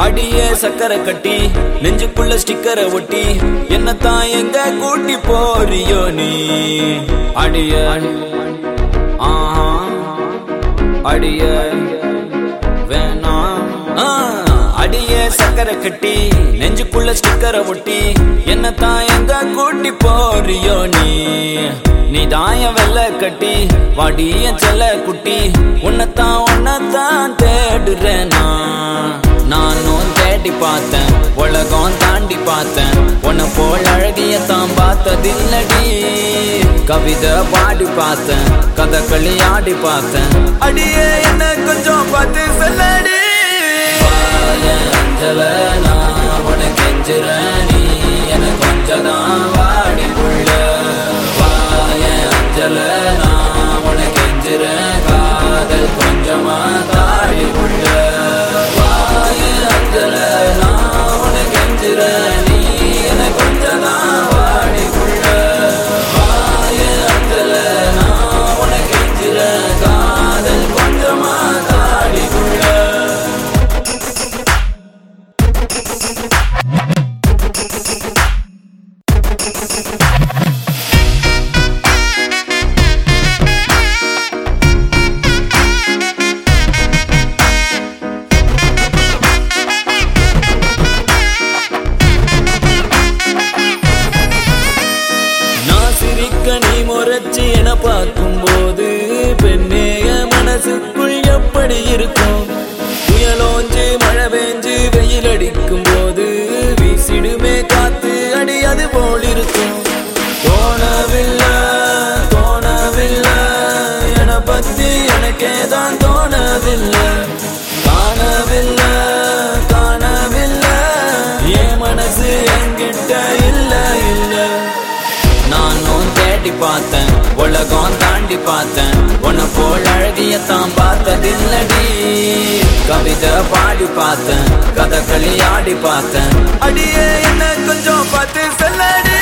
அடியே சக்கரை கட்டி நெஞ்சுக்குள்ள ஸ்டிக்கரை ஒட்டி என்னத்தான் எங்க கூட்டி போறியோ நீ? அடிய அடிய வேணாம் அடியே சக்கரை கட்டி நெஞ்சுக்குள்ள ஸ்டிக்கரை ஒட்டி என்னத்தான் எங்க கூட்டி போறியோ நீ? நீ தாய வெள்ள கட்டி வாடிய செல்ல குட்டி உன்னத்தான் உன்னத்தான் தேடுறேன் நான். தேடி பார்த்தேன். உலகம் தாண்டி பார்த்தேன். உன்னை போல் அழகிய தான் பார்த்ததில்லடி. கவிதை பாடி பார்த்தேன். கதை களி ஆடி பார்த்தேன். அடியே என்ன கொஞ்சம் பார்த்து சொல்லடி. அஞ்சல அடிக்கும் போது வீசிடுமே காத்து அடி அது போல் இருக்கும். தோணவில்லை தோணவில்லை என பத்தி எனக்கே தான் தோணவில்லை. காணவில்லை காணவில்லை என் மனசு என்கிட்ட இல்லை இல்லை. நான் தேடி பார்த்தேன் உலகம் தாண்டி பார்த்தேன். உன்னை போல் அழகிய தான் பார்த்ததில்லடி. கவிதை பாடி பார்த்தேன். கதகளி ஆடி பார்த்தேன். அடியே என்ன கொஞ்சம் பார்த்து செல்லடி.